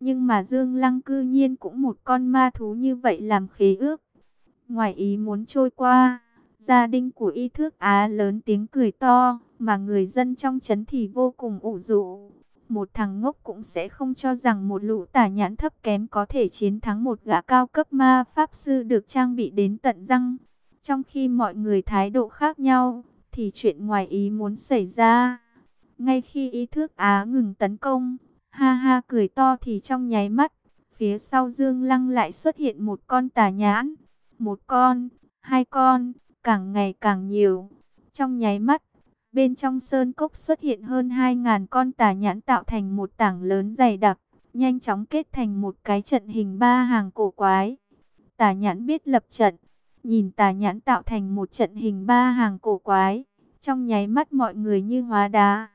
Nhưng mà Dương Lăng cư nhiên cũng một con ma thú như vậy làm khế ước. Ngoài ý muốn trôi qua, gia đình của y thước Á lớn tiếng cười to, mà người dân trong trấn thì vô cùng ủ rũ. Một thằng ngốc cũng sẽ không cho rằng một lũ tả nhãn thấp kém có thể chiến thắng một gã cao cấp ma pháp sư được trang bị đến tận răng. Trong khi mọi người thái độ khác nhau, thì chuyện ngoài ý muốn xảy ra. Ngay khi ý thước Á ngừng tấn công, ha ha cười to thì trong nháy mắt, phía sau Dương Lăng lại xuất hiện một con tà nhãn. Một con, hai con, càng ngày càng nhiều. Trong nháy mắt, bên trong sơn cốc xuất hiện hơn 2.000 con tà nhãn tạo thành một tảng lớn dày đặc, nhanh chóng kết thành một cái trận hình ba hàng cổ quái. Tà nhãn biết lập trận, nhìn tà nhãn tạo thành một trận hình ba hàng cổ quái, trong nháy mắt mọi người như hóa đá.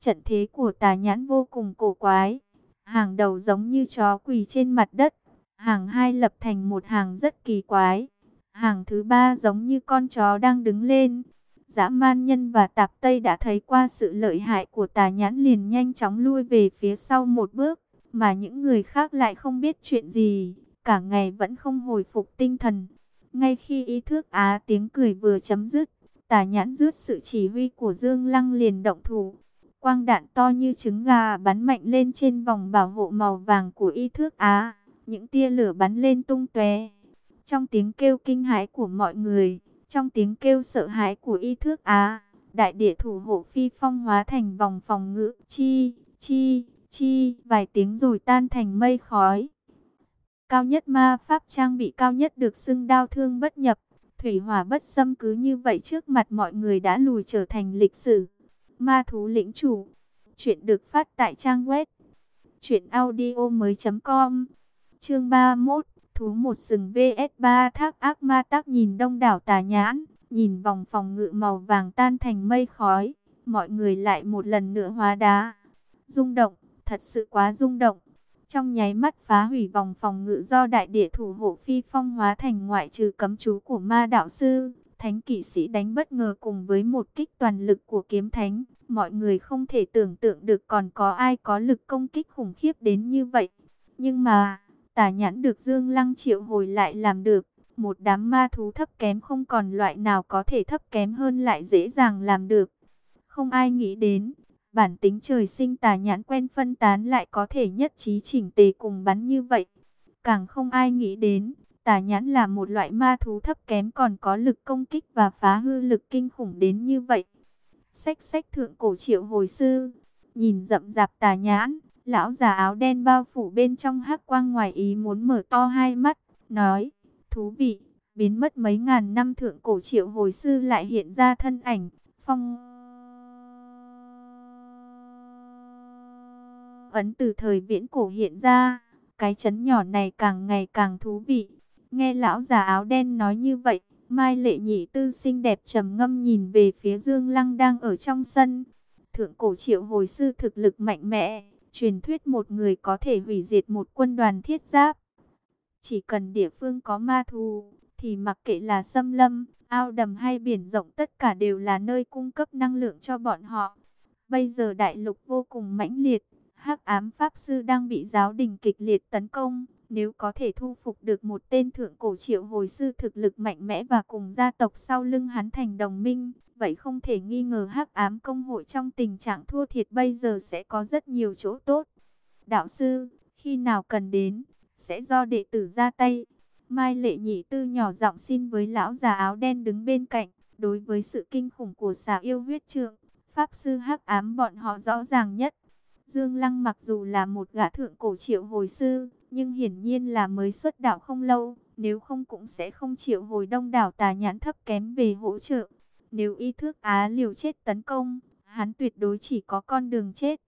Trận thế của tà nhãn vô cùng cổ quái, hàng đầu giống như chó quỳ trên mặt đất, hàng hai lập thành một hàng rất kỳ quái, hàng thứ ba giống như con chó đang đứng lên. Dã man nhân và tạp Tây đã thấy qua sự lợi hại của tà nhãn liền nhanh chóng lui về phía sau một bước, mà những người khác lại không biết chuyện gì, cả ngày vẫn không hồi phục tinh thần. Ngay khi ý thức Á tiếng cười vừa chấm dứt, tà nhãn rước sự chỉ huy của Dương Lăng liền động thủ. Quang đạn to như trứng gà bắn mạnh lên trên vòng bảo hộ màu vàng của y thước Á. Những tia lửa bắn lên tung tóe. Trong tiếng kêu kinh hãi của mọi người, trong tiếng kêu sợ hãi của y thước Á, đại địa thủ hộ phi phong hóa thành vòng phòng ngự chi, chi, chi, vài tiếng rồi tan thành mây khói. Cao nhất ma pháp trang bị cao nhất được xưng đao thương bất nhập, thủy hỏa bất xâm cứ như vậy trước mặt mọi người đã lùi trở thành lịch sử. Ma thú lĩnh chủ, chuyện được phát tại trang web truyệnaudiomoi.com. Chương 31, thú một sừng VS3 thác ác ma tác nhìn đông đảo tà nhãn, nhìn vòng phòng ngự màu vàng tan thành mây khói, mọi người lại một lần nữa hóa đá. Rung động, thật sự quá rung động. Trong nháy mắt phá hủy vòng phòng ngự do đại địa thủ hộ phi phong hóa thành ngoại trừ cấm chú của ma đạo sư, thánh kỵ sĩ đánh bất ngờ cùng với một kích toàn lực của kiếm thánh. Mọi người không thể tưởng tượng được còn có ai có lực công kích khủng khiếp đến như vậy. Nhưng mà, tả nhãn được Dương Lăng triệu hồi lại làm được. Một đám ma thú thấp kém không còn loại nào có thể thấp kém hơn lại dễ dàng làm được. Không ai nghĩ đến, Bản tính trời sinh tà nhãn quen phân tán lại có thể nhất trí chỉnh tề cùng bắn như vậy. Càng không ai nghĩ đến, tà nhãn là một loại ma thú thấp kém còn có lực công kích và phá hư lực kinh khủng đến như vậy. Sách sách thượng cổ triệu hồi sư, nhìn rậm rạp tà nhãn, lão già áo đen bao phủ bên trong hắc quang ngoài ý muốn mở to hai mắt, nói, thú vị, biến mất mấy ngàn năm thượng cổ triệu hồi sư lại hiện ra thân ảnh, phong... ấn từ thời viễn cổ hiện ra. Cái chấn nhỏ này càng ngày càng thú vị. Nghe lão già áo đen nói như vậy, Mai Lệ Nhị Tư xinh đẹp trầm ngâm nhìn về phía Dương Lăng đang ở trong sân. Thượng cổ triệu hồi sư thực lực mạnh mẽ, truyền thuyết một người có thể hủy diệt một quân đoàn thiết giáp. Chỉ cần địa phương có ma thù, thì mặc kệ là xâm lâm, ao đầm hay biển rộng tất cả đều là nơi cung cấp năng lượng cho bọn họ. Bây giờ đại lục vô cùng mãnh liệt, hắc ám pháp sư đang bị giáo đình kịch liệt tấn công. Nếu có thể thu phục được một tên thượng cổ triệu hồi sư thực lực mạnh mẽ và cùng gia tộc sau lưng hắn thành đồng minh, vậy không thể nghi ngờ hắc ám công hội trong tình trạng thua thiệt bây giờ sẽ có rất nhiều chỗ tốt. Đạo sư, khi nào cần đến, sẽ do đệ tử ra tay. Mai lệ nhị tư nhỏ giọng xin với lão già áo đen đứng bên cạnh, đối với sự kinh khủng của xà yêu huyết trượng, pháp sư hắc ám bọn họ rõ ràng nhất. Dương Lăng mặc dù là một gã thượng cổ triệu hồi sư, nhưng hiển nhiên là mới xuất đạo không lâu, nếu không cũng sẽ không chịu hồi đông đảo tà nhãn thấp kém về hỗ trợ. Nếu y thước Á liều chết tấn công, hắn tuyệt đối chỉ có con đường chết.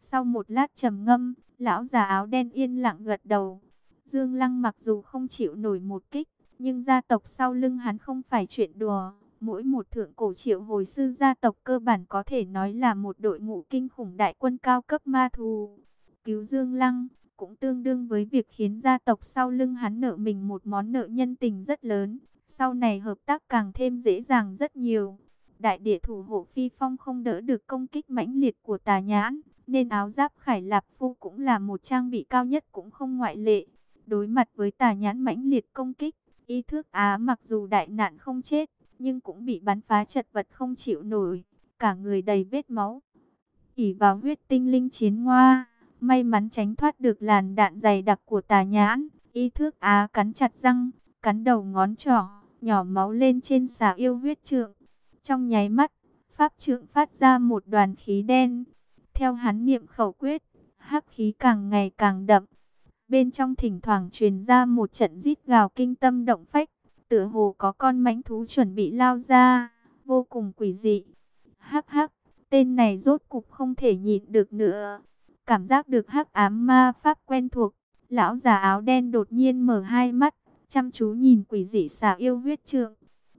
Sau một lát trầm ngâm, lão già áo đen yên lặng gật đầu. Dương Lăng mặc dù không chịu nổi một kích, nhưng gia tộc sau lưng hắn không phải chuyện đùa. Mỗi một thượng cổ triệu hồi sư gia tộc cơ bản có thể nói là một đội ngũ kinh khủng đại quân cao cấp ma thù. Cứu Dương Lăng cũng tương đương với việc khiến gia tộc sau lưng hắn nợ mình một món nợ nhân tình rất lớn. Sau này hợp tác càng thêm dễ dàng rất nhiều. Đại địa thủ hộ phi phong không đỡ được công kích mãnh liệt của tà nhãn, nên áo giáp khải lạp phu cũng là một trang bị cao nhất cũng không ngoại lệ. Đối mặt với tà nhãn mãnh liệt công kích, y thước Á mặc dù đại nạn không chết, nhưng cũng bị bắn phá chật vật không chịu nổi, cả người đầy vết máu. ỉ vào huyết tinh linh chiến ngoa, may mắn tránh thoát được làn đạn dày đặc của tà nhãn, y thước Á cắn chặt răng, cắn đầu ngón trỏ, nhỏ máu lên trên xà yêu huyết trượng. Trong nháy mắt, pháp trượng phát ra một đoàn khí đen. Theo hắn niệm khẩu quyết, hắc khí càng ngày càng đậm. Bên trong thỉnh thoảng truyền ra một trận rít gào kinh tâm động phách, tựa hồ có con mãnh thú chuẩn bị lao ra, vô cùng quỷ dị. Hắc hắc, tên này rốt cục không thể nhịn được nữa. Cảm giác được hắc ám ma pháp quen thuộc, lão già áo đen đột nhiên mở hai mắt, chăm chú nhìn quỷ dị xà yêu huyết trượng.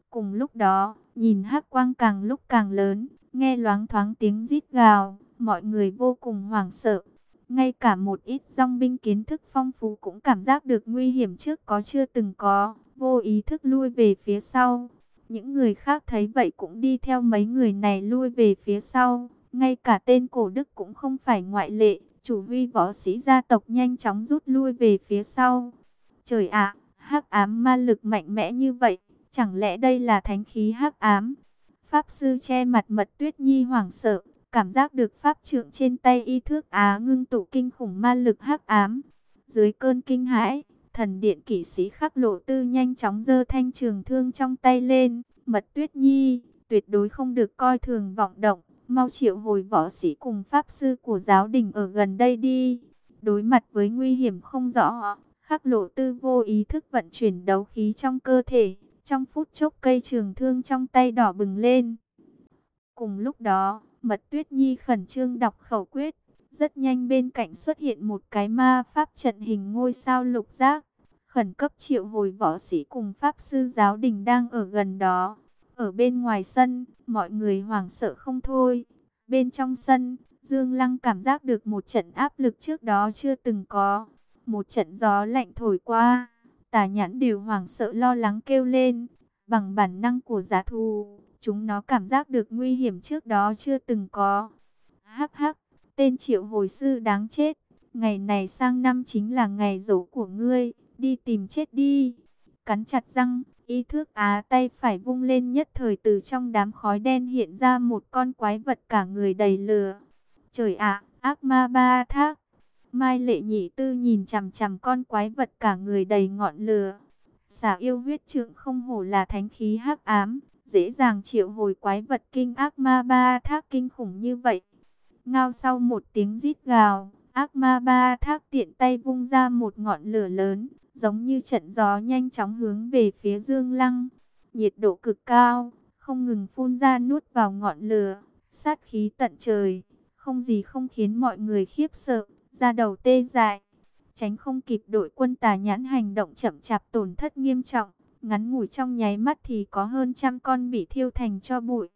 Cùng lúc đó, nhìn hắc quang càng lúc càng lớn, nghe loáng thoáng tiếng rít gào, mọi người vô cùng hoảng sợ. Ngay cả một ít dòng binh kiến thức phong phú cũng cảm giác được nguy hiểm trước có chưa từng có, vô ý thức lui về phía sau. Những người khác thấy vậy cũng đi theo mấy người này lui về phía sau, ngay cả tên cổ đức cũng không phải ngoại lệ, chủ huy võ sĩ gia tộc nhanh chóng rút lui về phía sau. Trời ạ, hắc ám ma lực mạnh mẽ như vậy, chẳng lẽ đây là thánh khí hắc ám? Pháp sư che mặt mật tuyết nhi hoảng sợ, cảm giác được pháp trượng trên tay y thước á ngưng tụ kinh khủng ma lực hắc ám. Dưới cơn kinh hãi, thần điện kỵ sĩ khắc lộ tư nhanh chóng giơ thanh trường thương trong tay lên. Mật tuyết nhi, tuyệt đối không được coi thường vọng động, mau triệu hồi võ sĩ cùng pháp sư của giáo đình ở gần đây đi. Đối mặt với nguy hiểm không rõ, khắc lộ tư vô ý thức vận chuyển đấu khí trong cơ thể, trong phút chốc cây trường thương trong tay đỏ bừng lên. Cùng lúc đó, Mật Tuyết Nhi khẩn trương đọc khẩu quyết. Rất nhanh bên cạnh xuất hiện một cái ma pháp trận hình ngôi sao lục giác. Khẩn cấp triệu hồi võ sĩ cùng pháp sư giáo đình đang ở gần đó. Ở bên ngoài sân, mọi người hoảng sợ không thôi. Bên trong sân, Dương Lăng cảm giác được một trận áp lực trước đó chưa từng có. Một trận gió lạnh thổi qua, tà nhãn đều hoảng sợ lo lắng kêu lên. Bằng bản năng của giá thù, chúng nó cảm giác được nguy hiểm trước đó chưa từng có. Hắc hắc, tên triệu hồi sư đáng chết. Ngày này sang năm chính là ngày rỗ của ngươi, đi tìm chết đi. Cắn chặt răng, y thước á à, tay phải vung lên nhất thời từ trong đám khói đen hiện ra một con quái vật cả người đầy lửa. Trời ạ, ác ma ba thác. Mai lệ nhị tư nhìn chằm chằm con quái vật cả người đầy ngọn lửa. Xả yêu huyết trượng không hổ là thánh khí hắc ám, dễ dàng triệu hồi quái vật kinh ác ma ba thác kinh khủng như vậy. Ngao sau một tiếng rít gào, ác ma ba thác tiện tay vung ra một ngọn lửa lớn, giống như trận gió nhanh chóng hướng về phía dương lăng. Nhiệt độ cực cao, không ngừng phun ra nuốt vào ngọn lửa, sát khí tận trời, không gì không khiến mọi người khiếp sợ, ra đầu tê dại. Tránh không kịp đội quân tà nhãn hành động chậm chạp tổn thất nghiêm trọng, ngắn ngủi trong nháy mắt thì có hơn trăm con bị thiêu thành cho bụi.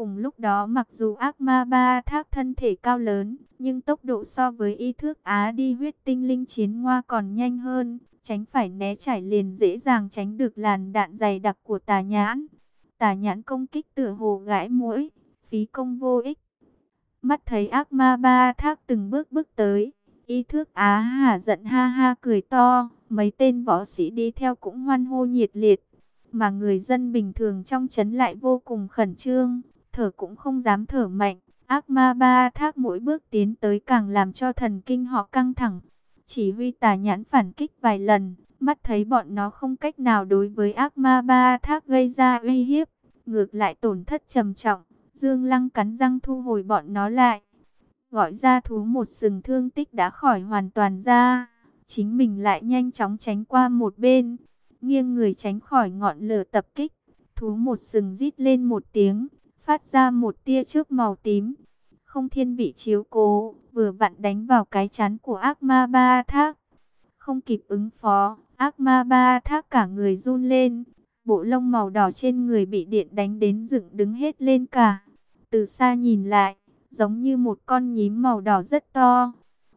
Cùng lúc đó mặc dù ác ma ba thác thân thể cao lớn, nhưng tốc độ so với y thước Á đi huyết tinh linh chiến ngoa còn nhanh hơn, tránh phải né trải liền dễ dàng tránh được làn đạn dày đặc của tà nhãn. Tà nhãn công kích tựa hồ gãi mũi, phí công vô ích. Mắt thấy ác ma ba thác từng bước bước tới, y thước Á hả giận ha ha cười to, mấy tên võ sĩ đi theo cũng hoan hô nhiệt liệt, mà người dân bình thường trong chấn lại vô cùng khẩn trương, thở cũng không dám thở mạnh. Ác ma ba thác mỗi bước tiến tới càng làm cho thần kinh họ căng thẳng. Chỉ huy tà nhãn phản kích vài lần, mắt thấy bọn nó không cách nào đối với ác ma ba thác gây ra uy hiếp. Ngược lại tổn thất trầm trọng, Dương Lăng cắn răng thu hồi bọn nó lại. Gọi ra thú một sừng thương tích đã khỏi hoàn toàn ra. Chính mình lại nhanh chóng tránh qua một bên, nghiêng người tránh khỏi ngọn lửa tập kích. Thú một sừng rít lên một tiếng, phát ra một tia trước màu tím. Không thiên vị chiếu cố, vừa vặn đánh vào cái chắn của ác ma ba thác. Không kịp ứng phó, ác ma ba thác cả người run lên. Bộ lông màu đỏ trên người bị điện đánh đến dựng đứng hết lên cả. Từ xa nhìn lại, giống như một con nhím màu đỏ rất to.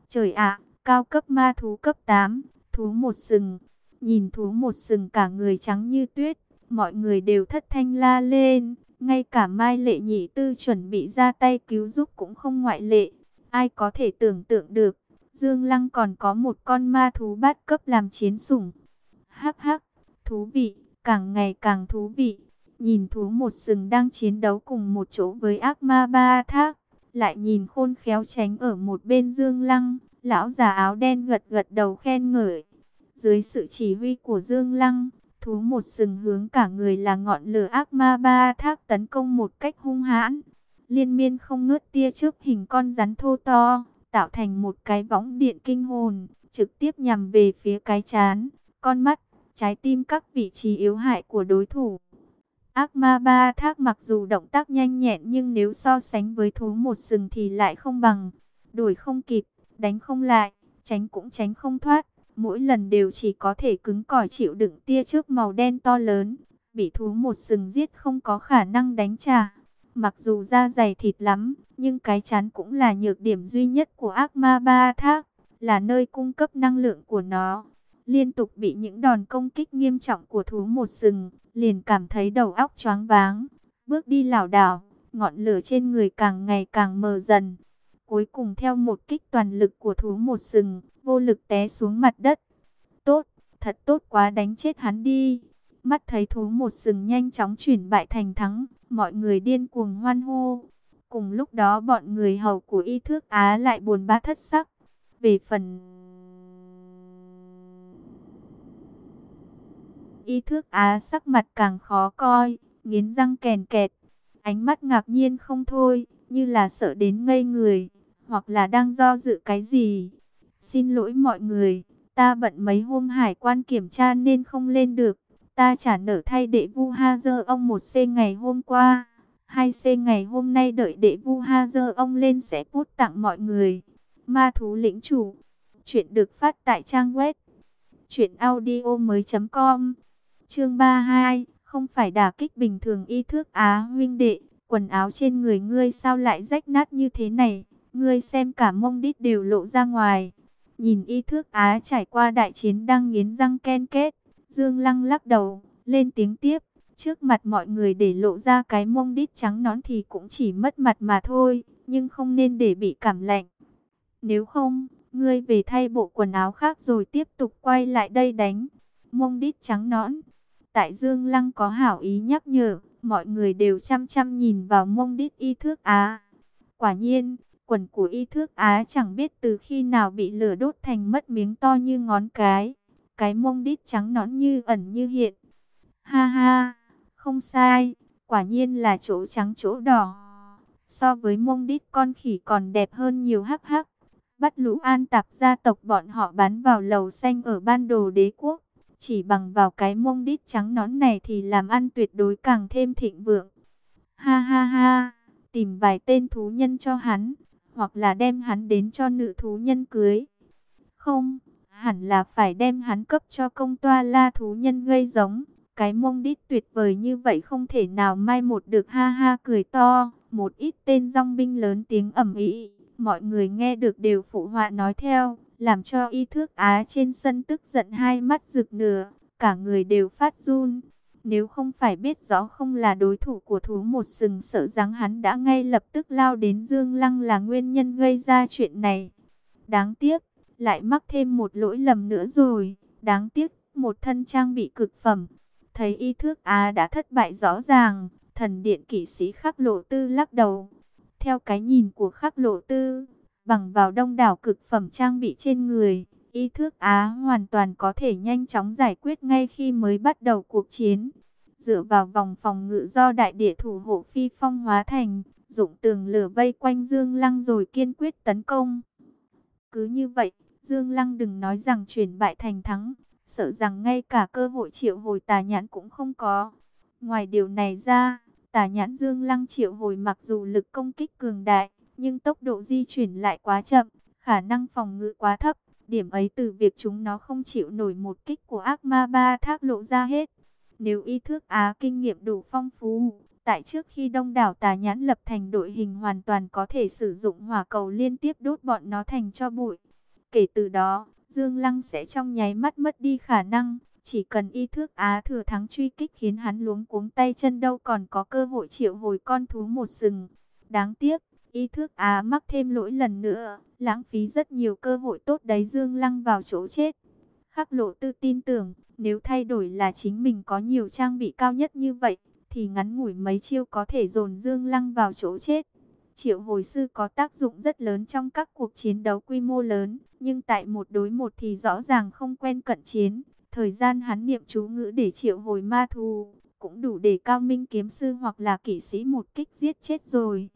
Trời ạ, cao cấp ma thú cấp 8, thú một sừng. Nhìn thú một sừng cả người trắng như tuyết, mọi người đều thất thanh la lên. Ngay cả Mai Lệ Nhị Tư chuẩn bị ra tay cứu giúp cũng không ngoại lệ. Ai có thể tưởng tượng được, Dương Lăng còn có một con ma thú bát cấp làm chiến sủng. Hắc hắc, thú vị, càng ngày càng thú vị. Nhìn thú một sừng đang chiến đấu cùng một chỗ với ác ma ba thác. Lại nhìn khôn khéo tránh ở một bên Dương Lăng. Lão già áo đen gật gật đầu khen ngợi. Dưới sự chỉ huy của Dương Lăng, thú một sừng hướng cả người là ngọn lửa ác ma ba thác tấn công một cách hung hãn. Liên miên không ngớt tia chớp hình con rắn thô to, tạo thành một cái võng điện kinh hồn, trực tiếp nhằm về phía cái chán, con mắt, trái tim các vị trí yếu hại của đối thủ. Ác ma ba thác mặc dù động tác nhanh nhẹn nhưng nếu so sánh với thú một sừng thì lại không bằng. Đuổi không kịp, đánh không lại, tránh cũng tránh không thoát. Mỗi lần đều chỉ có thể cứng cỏi chịu đựng tia chớp màu đen to lớn. Bị thú một sừng giết không có khả năng đánh trả. Mặc dù da dày thịt lắm, nhưng cái chán cũng là nhược điểm duy nhất của ác ma ba thác. Là nơi cung cấp năng lượng của nó liên tục bị những đòn công kích nghiêm trọng của thú một sừng, liền cảm thấy đầu óc choáng váng, bước đi lảo đảo, ngọn lửa trên người càng ngày càng mờ dần. Cuối cùng theo một kích toàn lực của thú một sừng, vô lực té xuống mặt đất. Tốt, thật tốt quá đánh chết hắn đi. Mắt thấy thú một sừng nhanh chóng chuyển bại thành thắng, mọi người điên cuồng hoan hô. Cùng lúc đó bọn người hầu của y thước Á lại buồn bã thất sắc. Về phần... Y thước Á sắc mặt càng khó coi, nghiến răng kèn kẹt, ánh mắt ngạc nhiên không thôi, như là sợ đến ngây người, hoặc là đang do dự cái gì. Xin lỗi mọi người, ta bận mấy hôm hải quan kiểm tra nên không lên được. Ta trả nợ thay đệ vu ha dơ ông một c ngày hôm qua. Hai c ngày hôm nay đợi đệ vu ha dơ ông lên sẽ post tặng mọi người. Ma thú lĩnh chủ. Chuyện được phát tại trang web. Chuyện audio mới.com Chương 32, không phải đả kích bình thường y thước Á huynh đệ, quần áo trên người ngươi sao lại rách nát như thế này, ngươi xem cả mông đít đều lộ ra ngoài. Nhìn y thước Á trải qua đại chiến đang nghiến răng ken kết, Dương Lăng lắc đầu, lên tiếng tiếp, trước mặt mọi người để lộ ra cái mông đít trắng nón thì cũng chỉ mất mặt mà thôi, nhưng không nên để bị cảm lạnh. Nếu không, ngươi về thay bộ quần áo khác rồi tiếp tục quay lại đây đánh. Mông đít trắng nõn, Tại Dương Lăng có hảo ý nhắc nhở, mọi người đều chăm chăm nhìn vào mông đít y thước Á. Quả nhiên, quần của y thước Á chẳng biết từ khi nào bị lửa đốt thành mất miếng to như ngón cái. Cái mông đít trắng nõn như ẩn như hiện. Ha ha, không sai, quả nhiên là chỗ trắng chỗ đỏ. So với mông đít con khỉ còn đẹp hơn nhiều hắc hắc. Bắt lũ an tạp gia tộc bọn họ bắn vào lầu xanh ở ban đồ đế quốc. Chỉ bằng vào cái mông đít trắng nón này thì làm ăn tuyệt đối càng thêm thịnh vượng. Ha ha ha, tìm vài tên thú nhân cho hắn, hoặc là đem hắn đến cho nữ thú nhân cưới. Không, hẳn là phải đem hắn cấp cho công toa la thú nhân gây giống. Cái mông đít tuyệt vời như vậy không thể nào mai một được ha ha cười to. Một ít tên rong binh lớn tiếng ẩm ý, mọi người nghe được đều phụ họa nói theo làm cho y thước Á trên sân tức giận hai mắt rực nửa, cả người đều phát run. Nếu không phải biết rõ không là đối thủ của thú một sừng sợ rằng hắn đã ngay lập tức lao đến Dương Lăng là nguyên nhân gây ra chuyện này. Đáng tiếc, lại mắc thêm một lỗi lầm nữa rồi. Đáng tiếc, một thân trang bị cực phẩm. Thấy y thước Á đã thất bại rõ ràng, thần điện kỵ sĩ khắc lộ tư lắc đầu. Theo cái nhìn của khắc lộ tư, Bằng vào đông đảo cực phẩm trang bị trên người, y thước Á hoàn toàn có thể nhanh chóng giải quyết ngay khi mới bắt đầu cuộc chiến. Dựa vào vòng phòng ngự do đại địa thủ hộ phi phong hóa thành, dụng tường lửa vây quanh Dương Lăng rồi kiên quyết tấn công. Cứ như vậy, Dương Lăng đừng nói rằng chuyển bại thành thắng, sợ rằng ngay cả cơ hội triệu hồi tà nhãn cũng không có. Ngoài điều này ra, tà nhãn Dương Lăng triệu hồi mặc dù lực công kích cường đại, nhưng tốc độ di chuyển lại quá chậm, khả năng phòng ngự quá thấp. Điểm ấy từ việc chúng nó không chịu nổi một kích của ác ma ba thác lộ ra hết. Nếu y thước Á kinh nghiệm đủ phong phú, tại trước khi đông đảo tà nhãn lập thành đội hình hoàn toàn có thể sử dụng hỏa cầu liên tiếp đốt bọn nó thành cho bụi. Kể từ đó, Dương Lăng sẽ trong nháy mắt mất đi khả năng, chỉ cần y thước Á thừa thắng truy kích khiến hắn luống cuống tay chân đâu còn có cơ hội triệu hồi con thú một sừng. Đáng tiếc, Y thước Á à, mắc thêm lỗi lần nữa, lãng phí rất nhiều cơ hội tốt đấy Dương Lăng vào chỗ chết. Khắc lộ tư tin tưởng, nếu thay đổi là chính mình có nhiều trang bị cao nhất như vậy, thì ngắn ngủi mấy chiêu có thể dồn Dương Lăng vào chỗ chết. Triệu hồi sư có tác dụng rất lớn trong các cuộc chiến đấu quy mô lớn, nhưng tại một đối một thì rõ ràng không quen cận chiến. Thời gian hắn niệm chú ngữ để triệu hồi ma thù, cũng đủ để cao minh kiếm sư hoặc là kỵ sĩ một kích giết chết rồi.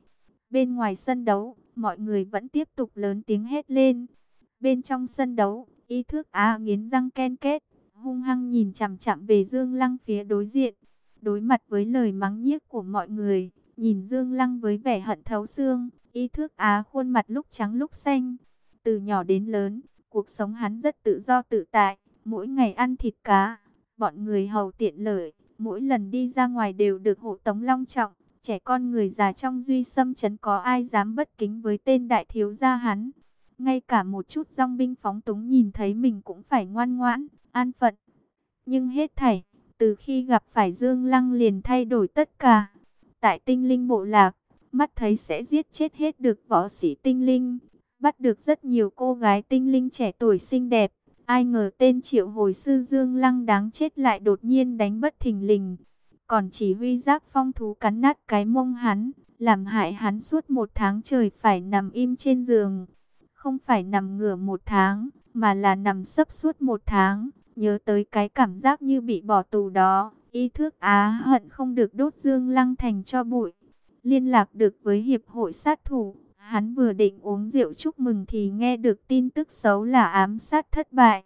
Bên ngoài sân đấu, mọi người vẫn tiếp tục lớn tiếng hét lên. Bên trong sân đấu, y thước á nghiến răng ken kết, hung hăng nhìn chằm chằm về Dương Lăng phía đối diện. Đối mặt với lời mắng nhiếc của mọi người, nhìn Dương Lăng với vẻ hận thấu xương, y thước á khuôn mặt lúc trắng lúc xanh. Từ nhỏ đến lớn, cuộc sống hắn rất tự do tự tại, mỗi ngày ăn thịt cá, bọn người hầu tiện lợi, mỗi lần đi ra ngoài đều được hộ tống long trọng. Trẻ con người già trong duy xâm chấn có ai dám bất kính với tên đại thiếu gia hắn. Ngay cả một chút dòng binh phóng túng nhìn thấy mình cũng phải ngoan ngoãn, an phận. Nhưng hết thảy, từ khi gặp phải Dương Lăng liền thay đổi tất cả. Tại tinh linh bộ lạc, mắt thấy sẽ giết chết hết được võ sĩ tinh linh. Bắt được rất nhiều cô gái tinh linh trẻ tuổi xinh đẹp. Ai ngờ tên triệu hồi sư Dương Lăng đáng chết lại đột nhiên đánh bất thình lình còn chỉ huy giác phong thú cắn nát cái mông hắn, làm hại hắn suốt một tháng trời phải nằm im trên giường. Không phải nằm ngửa một tháng, mà là nằm sấp suốt một tháng, nhớ tới cái cảm giác như bị bỏ tù đó, ý thức á hận không được đốt dương lăng thành cho bụi. Liên lạc được với hiệp hội sát thủ, hắn vừa định uống rượu chúc mừng thì nghe được tin tức xấu là ám sát thất bại.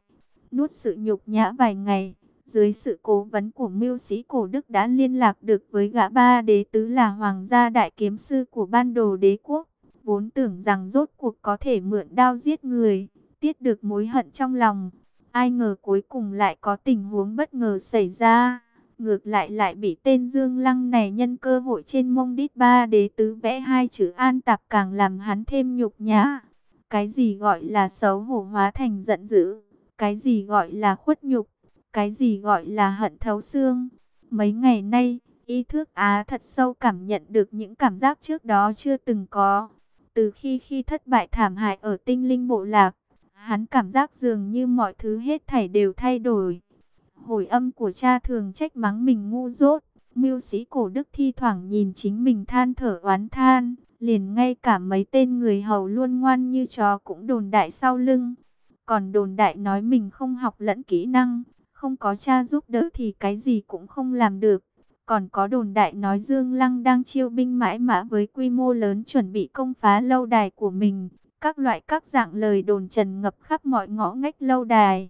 Nuốt sự nhục nhã vài ngày, dưới sự cố vấn của mưu sĩ cổ đức đã liên lạc được với gã ba đế tứ là hoàng gia đại kiếm sư của ban đồ đế quốc. Vốn tưởng rằng rốt cuộc có thể mượn đao giết người, tiết được mối hận trong lòng. Ai ngờ cuối cùng lại có tình huống bất ngờ xảy ra. Ngược lại lại bị tên Dương Lăng này nhân cơ hội trên mông đít ba đế tứ vẽ hai chữ an tạp càng làm hắn thêm nhục nhã. Cái gì gọi là xấu hổ hóa thành giận dữ, cái gì gọi là khuất nhục, cái gì gọi là hận thấu xương? Mấy ngày nay, y thước Á thật sâu cảm nhận được những cảm giác trước đó chưa từng có. Từ khi khi thất bại thảm hại ở tinh linh bộ lạc, hắn cảm giác dường như mọi thứ hết thảy đều thay đổi. Hồi âm của cha thường trách mắng mình ngu dốt. Mưu sĩ cổ đức thi thoảng nhìn chính mình than thở oán than, liền ngay cả mấy tên người hầu luôn ngoan như chó cũng đồn đại sau lưng. Còn đồn đại nói mình không học lẫn kỹ năng, không có cha giúp đỡ thì cái gì cũng không làm được. Còn có đồn đại nói Dương Lăng đang chiêu binh mãi mã với quy mô lớn chuẩn bị công phá lâu đài của mình. Các loại các dạng lời đồn trần ngập khắp mọi ngõ ngách lâu đài.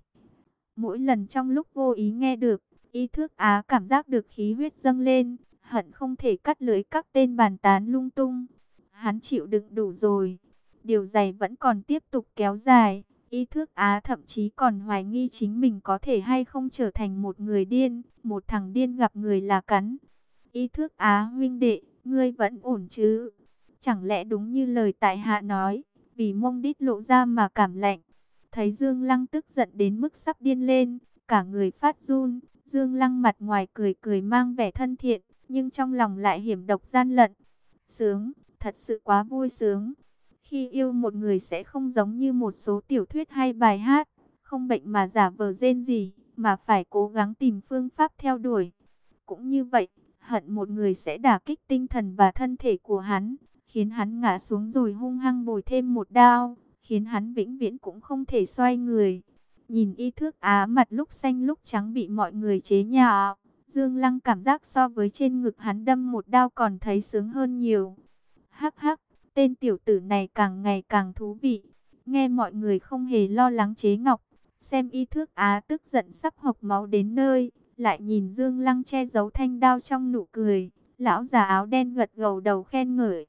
Mỗi lần trong lúc vô ý nghe được, ý thức á cảm giác được khí huyết dâng lên, hận không thể cắt lưới các tên bàn tán lung tung. Hắn chịu đựng đủ rồi, điều dày vẫn còn tiếp tục kéo dài. Y thước Á thậm chí còn hoài nghi chính mình có thể hay không trở thành một người điên, một thằng điên gặp người là cắn. Y thước Á huynh đệ, ngươi vẫn ổn chứ? Chẳng lẽ đúng như lời tại hạ nói, vì mông đít lộ ra mà cảm lạnh. Thấy Dương Lăng tức giận đến mức sắp điên lên, cả người phát run. Dương Lăng mặt ngoài cười cười mang vẻ thân thiện, nhưng trong lòng lại hiểm độc gian lận. Sướng, thật sự quá vui sướng. Khi yêu một người sẽ không giống như một số tiểu thuyết hay bài hát, không bệnh mà giả vờ rên gì, mà phải cố gắng tìm phương pháp theo đuổi. Cũng như vậy, hận một người sẽ đả kích tinh thần và thân thể của hắn, khiến hắn ngã xuống rồi hung hăng bồi thêm một đao, khiến hắn vĩnh viễn cũng không thể xoay người. Nhìn y thước á mặt lúc xanh lúc trắng bị mọi người chế nhạo, Dương Lăng cảm giác so với trên ngực hắn đâm một đao còn thấy sướng hơn nhiều. Hắc hắc, Tên tiểu tử này càng ngày càng thú vị. Nghe mọi người không hề lo lắng chế ngọc. Xem y thước á tức giận sắp hộc máu đến nơi. Lại nhìn Dương Lăng che giấu thanh đao trong nụ cười. Lão già áo đen gật gầu đầu khen ngợi.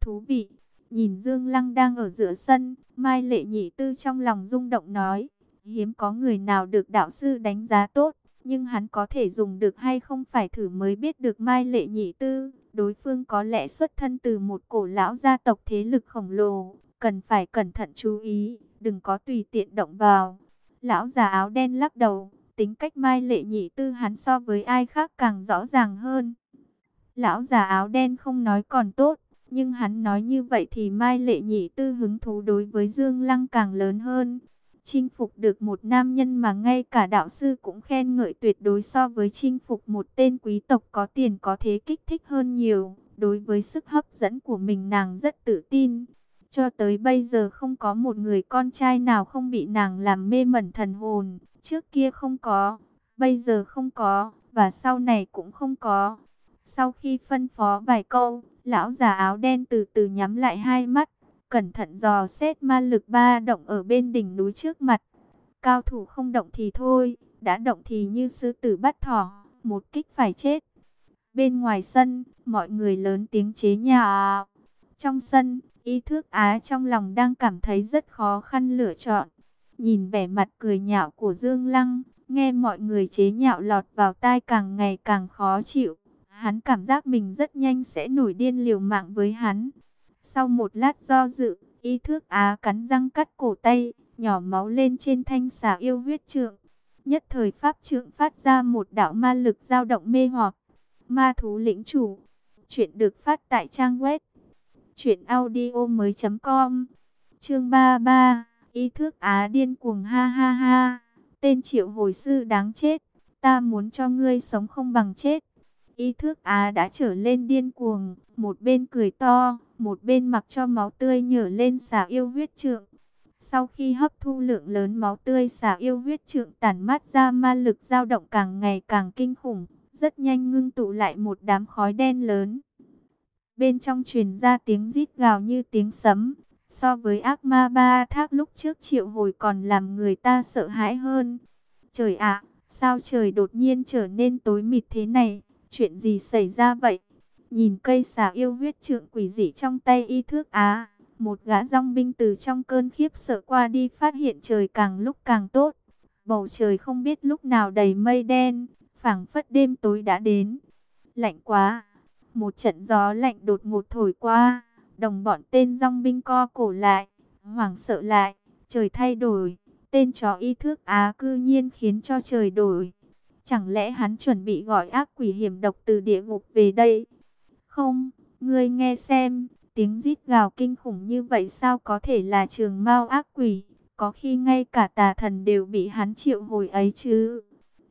Thú vị. Nhìn Dương Lăng đang ở giữa sân. Mai lệ nhị tư trong lòng rung động nói. Hiếm có người nào được đạo sư đánh giá tốt. Nhưng hắn có thể dùng được hay không phải thử mới biết được Mai Lệ Nhị Tư. Đối phương có lẽ xuất thân từ một cổ lão gia tộc thế lực khổng lồ. Cần phải cẩn thận chú ý, đừng có tùy tiện động vào. Lão già áo đen lắc đầu, tính cách Mai Lệ Nhị Tư hắn so với ai khác càng rõ ràng hơn. Lão già áo đen không nói còn tốt, Nhưng hắn nói như vậy thì Mai Lệ Nhị Tư hứng thú đối với Dương Lăng càng lớn hơn. Chinh phục được một nam nhân mà ngay cả đạo sư cũng khen ngợi tuyệt đối so với chinh phục một tên quý tộc có tiền có thế kích thích hơn nhiều. Đối với sức hấp dẫn của mình nàng rất tự tin. Cho tới bây giờ không có một người con trai nào không bị nàng làm mê mẩn thần hồn. Trước kia không có, bây giờ không có, và sau này cũng không có. Sau khi phân phó vài câu, lão già áo đen từ từ nhắm lại hai mắt, cẩn thận dò xét ma lực ba động ở bên đỉnh núi trước mặt. Cao thủ không động thì thôi, đã động thì như sư tử bắt thỏ, một kích phải chết. Bên ngoài sân, mọi người lớn tiếng chế nhà. Trong sân, y thước á trong lòng đang cảm thấy rất khó khăn lựa chọn. Nhìn vẻ mặt cười nhạo của Dương Lăng, nghe mọi người chế nhạo lọt vào tai càng ngày càng khó chịu. Hắn cảm giác mình rất nhanh sẽ nổi điên liều mạng với hắn. Sau một lát do dự, y thước á cắn răng cắt cổ tay, nhỏ máu lên trên thanh xà yêu huyết trượng. Nhất thời pháp trượng phát ra một đạo ma lực dao động mê hoặc. Ma thú lĩnh chủ. Chuyện được phát tại trang web. Chuyện audio mới com. Chương 33. Y thước á điên cuồng ha ha ha. Tên triệu hồi sư đáng chết. Ta muốn cho ngươi sống không bằng chết. Y thước á đã trở lên điên cuồng. Một bên cười to. Một bên mặc cho máu tươi nhở lên xả yêu huyết trượng. Sau khi hấp thu lượng lớn máu tươi xả yêu huyết trượng tản mát ra ma lực dao động càng ngày càng kinh khủng rất nhanh ngưng tụ lại một đám khói đen lớn. Bên trong truyền ra tiếng rít gào như tiếng sấm, so với ác ma ba thác lúc trước triệu hồi còn làm người ta sợ hãi hơn. Trời ạ, sao trời đột nhiên trở nên tối mịt thế này, chuyện gì xảy ra vậy? Nhìn cây xà yêu huyết trượng quỷ dị trong tay y thước á, một gã rong binh từ trong cơn khiếp sợ qua đi phát hiện trời càng lúc càng tốt. Bầu trời không biết lúc nào đầy mây đen, phảng phất đêm tối đã đến. Lạnh quá, một trận gió lạnh đột ngột thổi qua, đồng bọn tên rong binh co cổ lại, hoảng sợ lại, trời thay đổi, tên chó y thước á cư nhiên khiến cho trời đổi. Chẳng lẽ hắn chuẩn bị gọi ác quỷ hiểm độc từ địa ngục về đây? Không, ngươi nghe xem, tiếng rít gào kinh khủng như vậy sao có thể là trường mao ác quỷ? Có khi ngay cả tà thần đều bị hắn triệu hồi ấy chứ.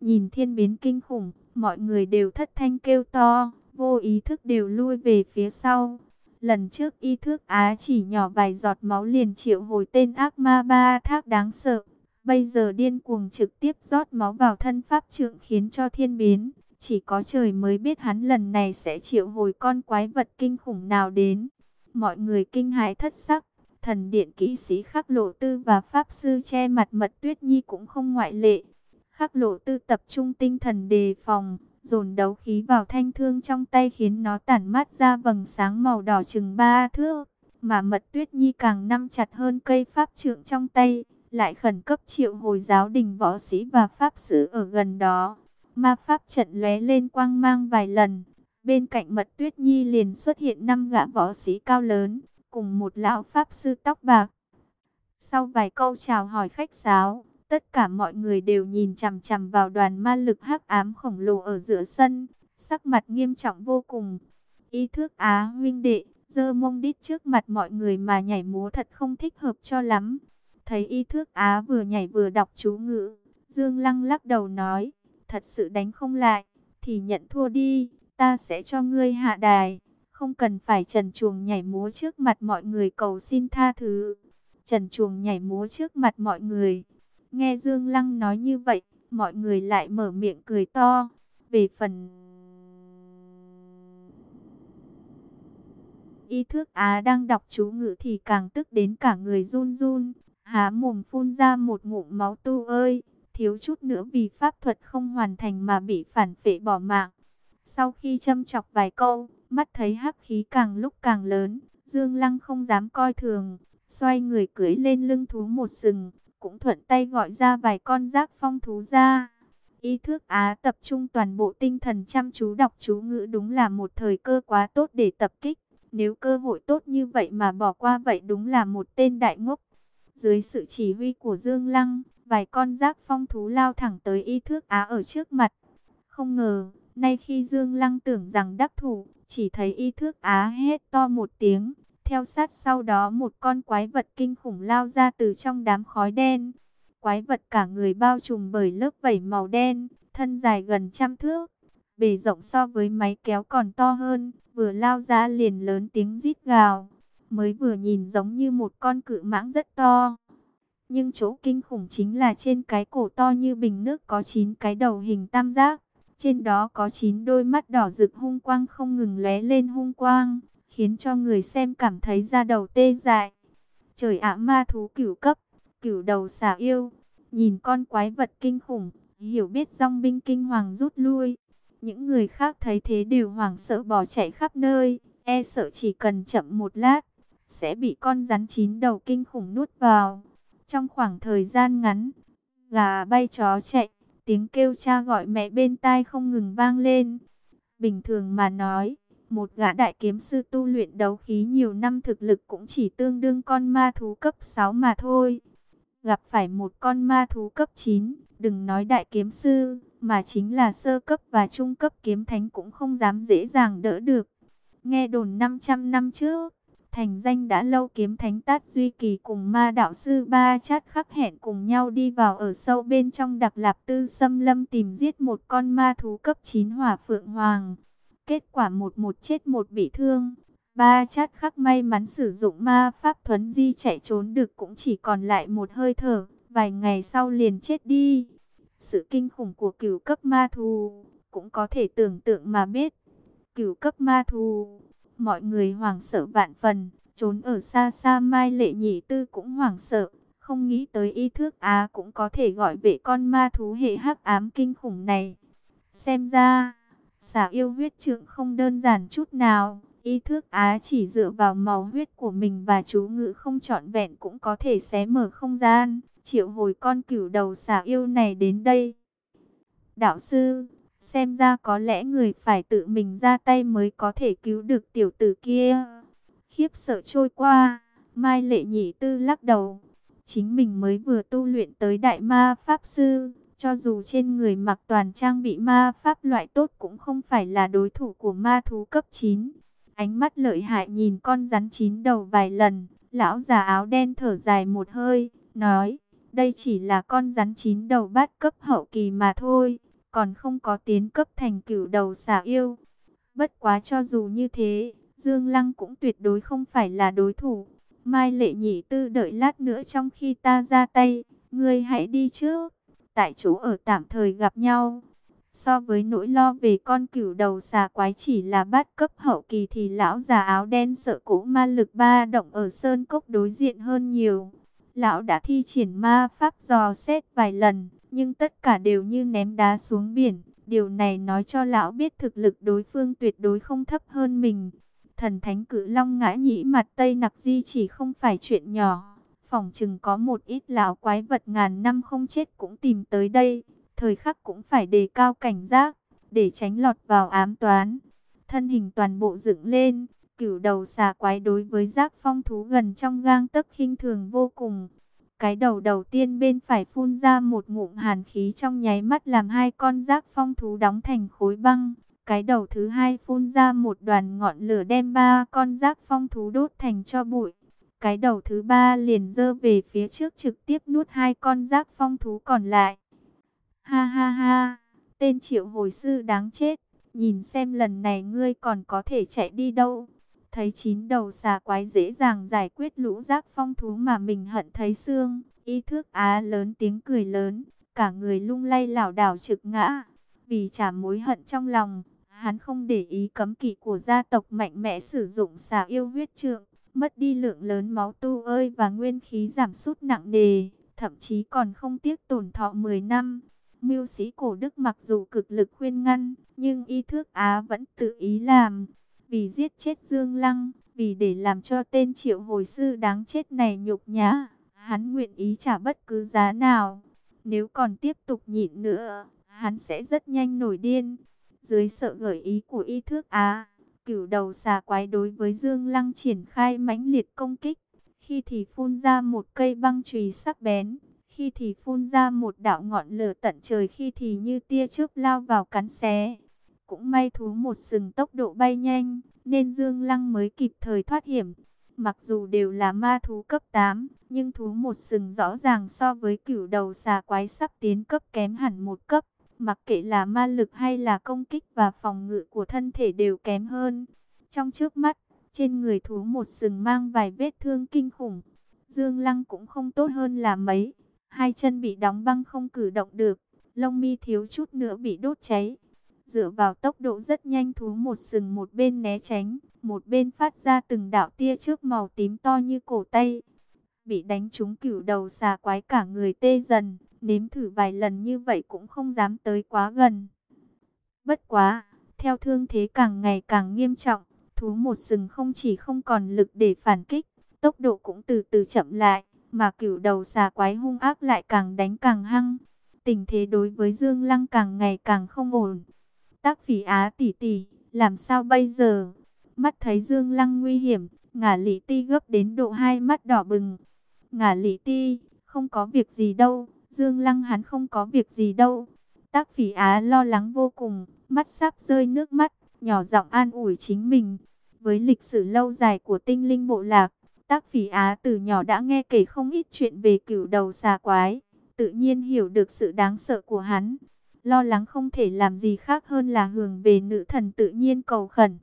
Nhìn thiên biến kinh khủng, mọi người đều thất thanh kêu to, vô ý thức đều lui về phía sau. Lần trước y thức á chỉ nhỏ vài giọt máu liền triệu hồi tên ác ma ba thác đáng sợ. Bây giờ điên cuồng trực tiếp rót máu vào thân pháp trượng khiến cho thiên biến. Chỉ có trời mới biết hắn lần này sẽ triệu hồi con quái vật kinh khủng nào đến. Mọi người kinh hãi thất sắc. Thần điện kỹ sĩ khắc lộ tư và pháp sư che mặt mật tuyết nhi cũng không ngoại lệ. Khắc lộ tư tập trung tinh thần đề phòng, dồn đấu khí vào thanh thương trong tay khiến nó tản mát ra vầng sáng màu đỏ chừng ba thước. Mà mật tuyết nhi càng nắm chặt hơn cây pháp trượng trong tay, lại khẩn cấp triệu hồi giáo đình võ sĩ và pháp sư ở gần đó. Ma pháp trận lóe lên quang mang vài lần, bên cạnh mật tuyết nhi liền xuất hiện năm gã võ sĩ cao lớn, cùng một lão pháp sư tóc bạc. Sau vài câu chào hỏi khách sáo, Tất cả mọi người đều nhìn chằm chằm vào đoàn ma lực hắc ám khổng lồ ở giữa sân, sắc mặt nghiêm trọng vô cùng. Ý thức Á huynh đệ, dơ mông đít trước mặt mọi người mà nhảy múa thật không thích hợp cho lắm. Thấy Y Thước Á vừa nhảy vừa đọc chú ngữ, Dương Lăng lắc đầu nói, thật sự đánh không lại, thì nhận thua đi, ta sẽ cho ngươi hạ đài, không cần phải trần chuồng nhảy múa trước mặt mọi người cầu xin tha thứ. Trần chuồng nhảy múa trước mặt mọi người, Nghe Dương Lăng nói như vậy, mọi người lại mở miệng cười to. Về phần... Y thước Á đang đọc chú ngữ thì càng tức đến cả người run run. Há mồm phun ra một ngụm máu tu ơi. Thiếu chút nữa vì pháp thuật không hoàn thành mà bị phản phệ bỏ mạng. Sau khi châm chọc vài câu, mắt thấy hắc khí càng lúc càng lớn. Dương Lăng không dám coi thường. Xoay người cưỡi lên lưng thú một sừng cũng thuận tay gọi ra vài con giác phong thú ra. Y thước Á tập trung toàn bộ tinh thần chăm chú đọc chú ngữ đúng là một thời cơ quá tốt để tập kích. Nếu cơ hội tốt như vậy mà bỏ qua vậy đúng là một tên đại ngốc. Dưới sự chỉ huy của Dương Lăng, vài con giác phong thú lao thẳng tới y thước Á ở trước mặt. Không ngờ, Nay khi Dương Lăng tưởng rằng đắc thủ, chỉ thấy y thước á hét to một tiếng. Theo sát sau đó một con quái vật kinh khủng lao ra từ trong đám khói đen. Quái vật cả người bao trùm bởi lớp vảy màu đen, thân dài gần trăm thước. Bề rộng so với máy kéo còn to hơn, vừa lao ra liền lớn tiếng rít gào. Mới vừa nhìn giống như một con cự mãng rất to. Nhưng chỗ kinh khủng chính là trên cái cổ to như bình nước có 9 cái đầu hình tam giác. Trên đó có 9 đôi mắt đỏ rực hung quang không ngừng lóe lên hung quang, khiến cho người xem cảm thấy da đầu tê dại. Trời ạ ma thú cửu cấp, cửu đầu xà yêu, nhìn con quái vật kinh khủng, hiểu biết dòng binh kinh hoàng rút lui. Những người khác thấy thế đều hoảng sợ bỏ chạy khắp nơi, e sợ chỉ cần chậm một lát, sẽ bị con rắn chín đầu kinh khủng nuốt vào. Trong khoảng thời gian ngắn, gà bay chó chạy, tiếng kêu cha gọi mẹ bên tai không ngừng vang lên. Bình thường mà nói, một gã đại kiếm sư tu luyện đấu khí nhiều năm thực lực cũng chỉ tương đương con ma thú cấp 6 mà thôi. Gặp phải một con ma thú cấp 9, đừng nói đại kiếm sư, mà chính là sơ cấp và trung cấp kiếm thánh cũng không dám dễ dàng đỡ được. Nghe đồn 500 năm trước, thành danh đã lâu kiếm thánh Tát Duy Kỳ cùng ma đạo sư Ba Chát khắc hẹn cùng nhau đi vào ở sâu bên trong đặc lạp tư xâm lâm tìm giết một con ma thú cấp 9 hỏa phượng hoàng. Kết quả một một chết một bị thương. Ba Chát khắc may mắn sử dụng ma pháp thuấn di chạy trốn được cũng chỉ còn lại một hơi thở, vài ngày sau liền chết đi. Sự kinh khủng của cửu cấp ma thú cũng có thể tưởng tượng mà biết. Cửu cấp ma thú Mọi người hoảng sợ vạn phần, trốn ở xa xa Mai Lệ Nhị Tư cũng hoảng sợ, không nghĩ tới y thước Á cũng có thể gọi vệ con ma thú hệ hắc ám kinh khủng này. Xem ra, xả yêu huyết trượng không đơn giản chút nào, y thước Á chỉ dựa vào màu huyết của mình và chú ngự không trọn vẹn cũng có thể xé mở không gian, triệu hồi con cửu đầu xả yêu này đến đây. Đạo sư, Xem ra có lẽ người phải tự mình ra tay mới có thể cứu được tiểu tử kia. Khiếp sợ trôi qua, Mai Lệ Nhị Tư lắc đầu. Chính mình mới vừa tu luyện tới đại ma pháp sư, cho dù trên người mặc toàn trang bị ma pháp loại tốt cũng không phải là đối thủ của ma thú cấp 9. Ánh mắt lợi hại nhìn con rắn chín đầu vài lần, lão già áo đen thở dài một hơi, nói, đây chỉ là con rắn chín đầu bát cấp hậu kỳ mà thôi còn không có tiến cấp thành cửu đầu xà yêu. Bất quá cho dù như thế, Dương Lăng cũng tuyệt đối không phải là đối thủ. Mai lệ nhị tư đợi lát nữa trong khi ta ra tay, ngươi hãy đi trước, tại chỗ ở tạm thời gặp nhau. So với nỗi lo về con cửu đầu xà quái chỉ là bát cấp hậu kỳ thì lão già áo đen sợ cổ ma lực ba động ở sơn cốc đối diện hơn nhiều. Lão đã thi triển ma pháp dò xét vài lần, nhưng tất cả đều như ném đá xuống biển. Điều này nói cho lão biết thực lực đối phương tuyệt đối không thấp hơn mình. Thần thánh cử long ngã nhĩ mặt Tây Nặc Di chỉ không phải chuyện nhỏ. Phòng chừng có một ít lão quái vật ngàn năm không chết cũng tìm tới đây. Thời khắc cũng phải đề cao cảnh giác, để tránh lọt vào ám toán. Thân hình toàn bộ dựng lên, cửu đầu xà quái đối với giác phong thú gần trong gang tấc khinh thường vô cùng. Cái đầu đầu tiên bên phải phun ra một ngụm hàn khí trong nháy mắt làm hai con giác phong thú đóng thành khối băng. Cái đầu thứ hai phun ra một đoàn ngọn lửa đem ba con giác phong thú đốt thành cho bụi. Cái đầu thứ ba liền dơ về phía trước trực tiếp nuốt hai con giác phong thú còn lại. Ha ha ha, tên triệu hồi sư đáng chết. Nhìn xem lần này ngươi còn có thể chạy đi đâu. Thấy chín đầu xà quái dễ dàng giải quyết lũ giác phong thú mà mình hận thấy xương. Y thước á lớn tiếng cười lớn, cả người lung lay lảo đảo trực ngã. Vì trả mối hận trong lòng, hắn không để ý cấm kỵ của gia tộc mạnh mẽ sử dụng xà yêu huyết trượng. Mất đi lượng lớn máu tu ơi và nguyên khí giảm sút nặng nề, thậm chí còn không tiếc tổn thọ 10 năm. Mưu sĩ cổ đức mặc dù cực lực khuyên ngăn, nhưng y thước Á vẫn tự ý làm vì giết chết Dương Lăng, vì để làm cho tên triệu hồi sư đáng chết này nhục nhã, hắn nguyện ý trả bất cứ giá nào. Nếu còn tiếp tục nhịn nữa, hắn sẽ rất nhanh nổi điên. Dưới sợ gợi ý của y thước Á, cửu đầu xà quái đối với Dương Lăng triển khai mãnh liệt công kích. Khi thì phun ra một cây băng chùy sắc bén, khi thì phun ra một đạo ngọn lửa tận trời khi thì như tia chớp lao vào cắn xé. Cũng may thú một sừng tốc độ bay nhanh, nên Dương Lăng mới kịp thời thoát hiểm. Mặc dù đều là ma thú cấp 8, nhưng thú một sừng rõ ràng so với cửu đầu xà quái sắp tiến cấp kém hẳn một cấp. Mặc kệ là ma lực hay là công kích và phòng ngự của thân thể đều kém hơn. Trong trước mắt, trên người thú một sừng mang vài vết thương kinh khủng. Dương Lăng cũng không tốt hơn là mấy. Hai chân bị đóng băng không cử động được. Lông mi thiếu chút nữa bị đốt cháy. Dựa vào tốc độ rất nhanh thú một sừng một bên né tránh. Một bên phát ra từng đạo tia trước màu tím to như cổ tay. Bị đánh trúng cửu đầu xà quái cả người tê dần. Nếm thử vài lần như vậy cũng không dám tới quá gần. Bất quá, theo thương thế càng ngày càng nghiêm trọng Thú một sừng không chỉ không còn lực để phản kích, tốc độ cũng từ từ chậm lại, mà cửu đầu xà quái hung ác lại càng đánh càng hăng. Tình thế đối với Dương Lăng càng ngày càng không ổn. Tác phỉ á tỷ tỷ, làm sao bây giờ? Mắt thấy Dương Lăng nguy hiểm, ngả lý ti gấp đến độ hai mắt đỏ bừng. Ngả lý ti, không có việc gì đâu, Dương Lăng hắn không có việc gì đâu. Tác phỉ á lo lắng vô cùng, mắt sắp rơi nước mắt, nhỏ giọng an ủi chính mình. Với lịch sử lâu dài của tinh linh bộ lạc, tác phỉ Á từ nhỏ đã nghe kể không ít chuyện về cửu đầu xà quái, tự nhiên hiểu được sự đáng sợ của hắn. Lo lắng không thể làm gì khác hơn là hưởng về nữ thần tự nhiên cầu khẩn.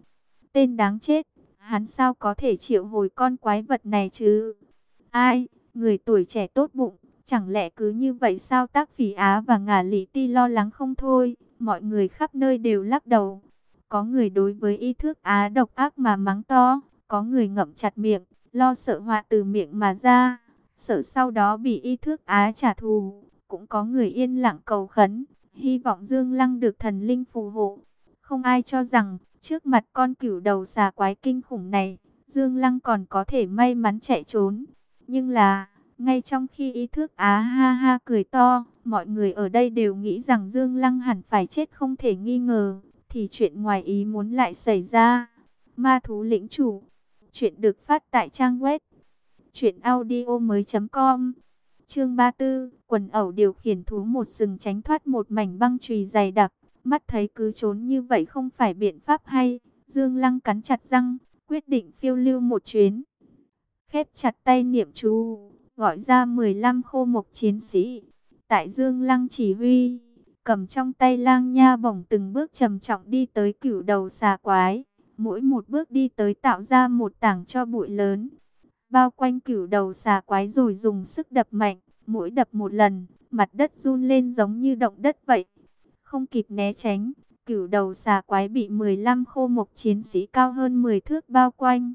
Tên đáng chết, hắn sao có thể triệu hồi con quái vật này chứ? Ai, người tuổi trẻ tốt bụng, chẳng lẽ cứ như vậy sao tác phỉ Á và ngả lý ti lo lắng không thôi, mọi người khắp nơi đều lắc đầu. Có người đối với y thước á độc ác mà mắng to, có người ngậm chặt miệng, lo sợ họa từ miệng mà ra, sợ sau đó bị y thước á trả thù. Cũng có người yên lặng cầu khấn, hy vọng Dương Lăng được thần linh phù hộ. Không ai cho rằng, trước mặt con cửu đầu xà quái kinh khủng này, Dương Lăng còn có thể may mắn chạy trốn. Nhưng là, ngay trong khi ý thức á ha ha cười to, mọi người ở đây đều nghĩ rằng Dương Lăng hẳn phải chết không thể nghi ngờ thì chuyện ngoài ý muốn lại xảy ra. Ma thú lĩnh chủ. Chuyện được phát tại trang web truyệnaudiomoi.com. Chương 34, quần ẩu điều khiển thú một sừng tránh thoát một mảnh băng chùy dày đặc, mắt thấy cứ trốn như vậy không phải biện pháp hay, Dương Lăng cắn chặt răng, quyết định phiêu lưu một chuyến. Khép chặt tay niệm chú, gọi ra 15 khô mộc chiến sĩ. Tại Dương Lăng chỉ huy, cầm trong tay lang nha bổng từng bước trầm trọng đi tới cửu đầu xà quái. Mỗi một bước đi tới tạo ra một tảng cho bụi lớn. Bao quanh cửu đầu xà quái rồi dùng sức đập mạnh. Mỗi đập một lần, mặt đất run lên giống như động đất vậy. Không kịp né tránh, cửu đầu xà quái bị 15 khô mộc chiến sĩ cao hơn 10 thước bao quanh.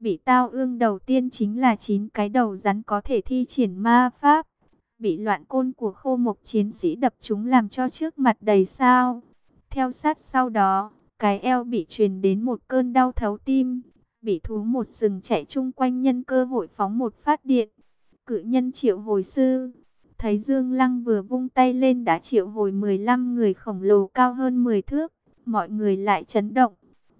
Bị tao ương đầu tiên chính là 9 cái đầu rắn có thể thi triển ma pháp bị loạn côn của khô mộc chiến sĩ đập chúng làm cho trước mặt đầy sao. Theo sát sau đó, cái eo bị truyền đến một cơn đau thấu tim, bị thú một sừng chạy chung quanh nhân cơ hội phóng một phát điện. Cự nhân triệu hồi sư, thấy Dương Lăng vừa vung tay lên đã triệu hồi 15 người khổng lồ cao hơn 10 thước, mọi người lại chấn động.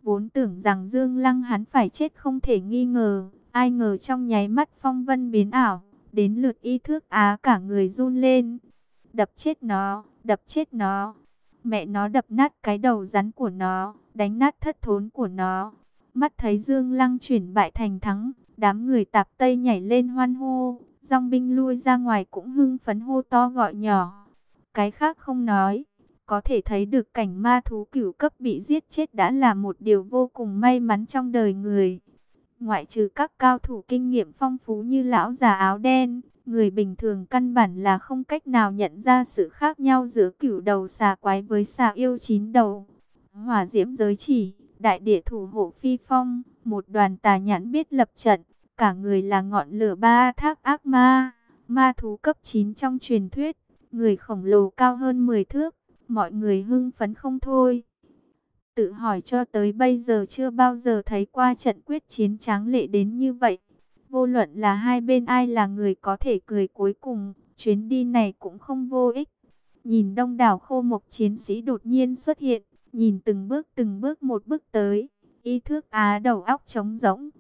Vốn tưởng rằng Dương Lăng hắn phải chết không thể nghi ngờ, ai ngờ trong nháy mắt phong vân biến ảo Đến lượt y thước á cả người run lên. Đập chết nó, đập chết nó. Mẹ nó đập nát cái đầu rắn của nó, đánh nát thất thốn của nó. Mắt thấy Dương Lăng chuyển bại thành thắng, đám người tạp tây nhảy lên hoan hô. Dòng binh lui ra ngoài cũng hưng phấn hô to gọi nhỏ. Cái khác không nói, có thể thấy được cảnh ma thú cửu cấp bị giết chết đã là một điều vô cùng may mắn trong đời người. Ngoại trừ các cao thủ kinh nghiệm phong phú như lão già áo đen, người bình thường căn bản là không cách nào nhận ra sự khác nhau giữa cửu đầu xà quái với xà yêu chín đầu. Hỏa diễm giới chỉ, đại địa thủ hộ phi phong, một đoàn tà nhãn biết lập trận, cả người là ngọn lửa ba thác ác ma, ma thú cấp 9 trong truyền thuyết, người khổng lồ cao hơn 10 thước, mọi người hưng phấn không thôi tự hỏi cho tới bây giờ chưa bao giờ thấy qua trận quyết chiến tráng lệ đến như vậy. Vô luận là hai bên ai là người có thể cười cuối cùng, chuyến đi này cũng không vô ích. Nhìn đông đảo khô mộc chiến sĩ đột nhiên xuất hiện, nhìn từng bước từng bước một bước tới, y thước á đầu óc trống rỗng.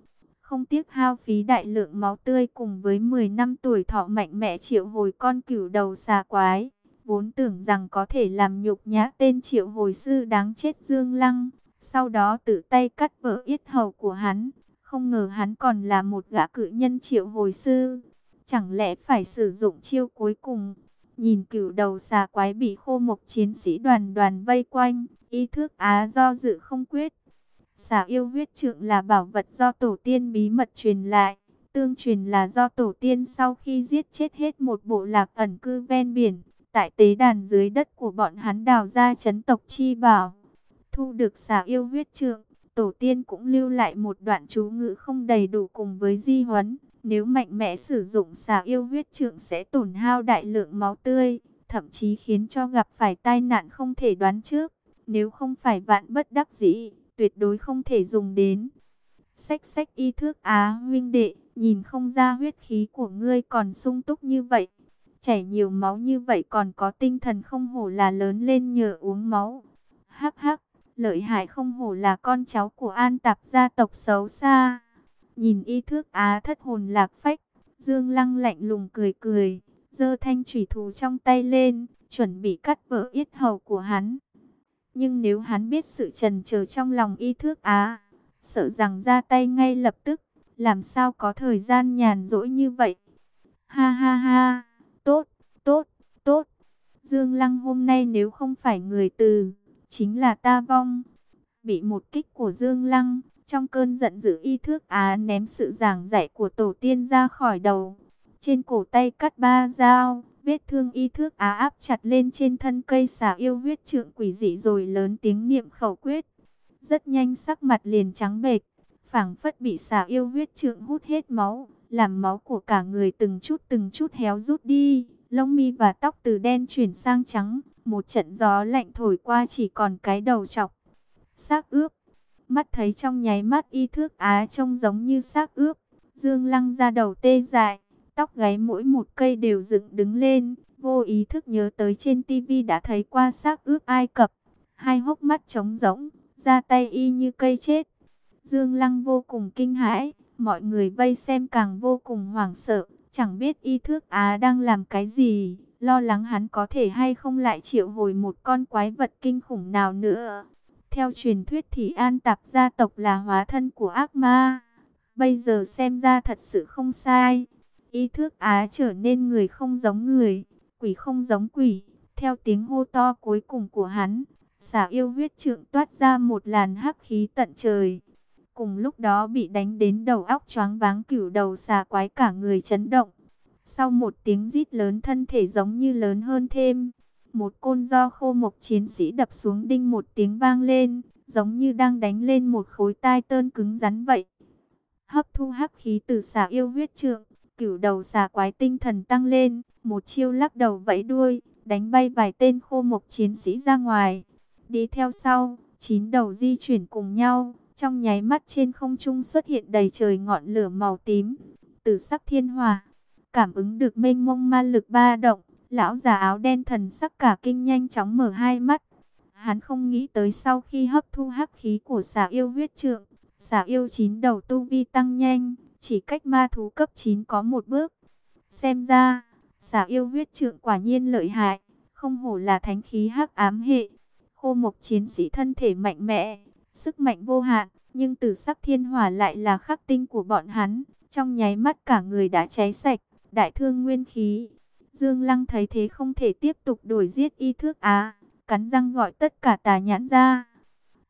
Không tiếc hao phí đại lượng máu tươi cùng với 10 năm tuổi thọ mạnh mẽ triệu hồi con cửu đầu xà quái. vốn tưởng rằng có thể làm nhục nhã tên triệu hồi sư đáng chết Dương Lăng, sau đó tự tay cắt vỡ yết hầu của hắn, không ngờ hắn còn là một gã cự nhân triệu hồi sư, chẳng lẽ phải sử dụng chiêu cuối cùng. Nhìn cửu đầu xà quái bị khô mộc chiến sĩ đoàn đoàn vây quanh, y thước á do dự không quyết. Xà yêu huyết trượng là bảo vật do tổ tiên bí mật truyền lại. Tương truyền là do tổ tiên sau khi giết chết hết một bộ lạc ẩn cư ven biển, tại tế đàn dưới đất của bọn hắn đào ra chấn tộc chi bảo. Thu được xà yêu huyết trượng, tổ tiên cũng lưu lại một đoạn chú ngữ không đầy đủ cùng với di huấn. Nếu mạnh mẽ sử dụng xà yêu huyết trượng sẽ tổn hao đại lượng máu tươi, thậm chí khiến cho gặp phải tai nạn không thể đoán trước. Nếu không phải vạn bất đắc dĩ, tuyệt đối không thể dùng đến. Sách sách y thước á huynh đệ, nhìn không ra huyết khí của ngươi còn sung túc như vậy. Chảy nhiều máu như vậy còn có tinh thần không hổ là lớn lên nhờ uống máu. Hắc hắc, lợi hại không hổ là con cháu của an tạp gia tộc xấu xa. Nhìn y thước á à, thất hồn lạc phách, Dương Lăng lạnh lùng cười cười, giơ thanh thủy thủ trong tay lên, chuẩn bị cắt vỡ yết hầu của hắn. Nhưng nếu hắn biết sự trần chờ trong lòng y thước á, à, sợ rằng ra tay ngay lập tức, làm sao có thời gian nhàn rỗi như vậy. Ha ha ha, tốt, tốt, tốt. Dương Lăng hôm nay nếu không phải người từ, chính là ta vong. Bị một kích của Dương Lăng, trong cơn giận dữ y thước á ném sự giảng dạy của tổ tiên ra khỏi đầu. Trên cổ tay cắt ba dao, vết thương y thước á áp chặt lên trên thân cây xà yêu huyết trượng quỷ dị rồi lớn tiếng niệm khẩu quyết. Rất nhanh sắc mặt liền trắng bệch, phảng phất bị xà yêu huyết trượng hút hết máu, làm máu của cả người từng chút từng chút héo rút đi, lông mi và tóc từ đen chuyển sang trắng, một trận gió lạnh thổi qua chỉ còn cái đầu chọc. Xác ướp, mắt thấy trong nháy mắt y thước á trông giống như xác ướp, dương lăng ra đầu tê dại, tóc gáy mỗi một cây đều dựng đứng lên, vô ý thức nhớ tới trên tivi đã thấy qua xác ướp Ai Cập, hai hốc mắt trống rỗng, ra tay y như cây chết. Dương Lăng vô cùng kinh hãi, mọi người vây xem càng vô cùng hoảng sợ, chẳng biết y thước Á đang làm cái gì, lo lắng hắn có thể hay không lại triệu hồi một con quái vật kinh khủng nào nữa. Theo truyền thuyết thì An Tạp gia tộc là hóa thân của ác ma, bây giờ xem ra thật sự không sai. Y thước Á trở nên người không giống người, quỷ không giống quỷ, theo tiếng hô to cuối cùng của hắn. xả yêu huyết trượng toát ra một làn hắc khí tận trời, Cùng lúc đó bị đánh đến đầu óc choáng váng cửu đầu xà quái cả người chấn động. Sau một tiếng rít lớn thân thể giống như lớn hơn thêm. Một côn do khô mộc chiến sĩ đập xuống đinh một tiếng vang lên, giống như đang đánh lên một khối tai tơn cứng rắn vậy. Hấp thu hắc khí từ xà yêu huyết trượng, cửu đầu xà quái tinh thần tăng lên, một chiêu lắc đầu vẫy đuôi, đánh bay vài tên khô mộc chiến sĩ ra ngoài. Đi theo sau, chín đầu di chuyển cùng nhau, trong nháy mắt trên không trung xuất hiện đầy trời ngọn lửa màu tím, từ sắc thiên hòa Cảm ứng được mênh mông ma lực ba động, lão già áo đen thần sắc cả kinh nhanh chóng mở hai mắt. Hắn không nghĩ tới sau khi hấp thu hắc khí của xà yêu huyết trượng, xà yêu chín đầu tu vi tăng nhanh, chỉ cách ma thú cấp 9 có một bước. Xem ra, xà yêu huyết trượng quả nhiên lợi hại, không hổ là thánh khí hắc ám hệ. Khô mộc chiến sĩ thân thể mạnh mẽ, sức mạnh vô hạn, nhưng từ sắc thiên hỏa lại là khắc tinh của bọn hắn, trong nháy mắt cả người đã cháy sạch, đại thương nguyên khí. Dương Lăng thấy thế không thể tiếp tục đuổi giết y thước á, cắn răng gọi tất cả tà nhãn ra.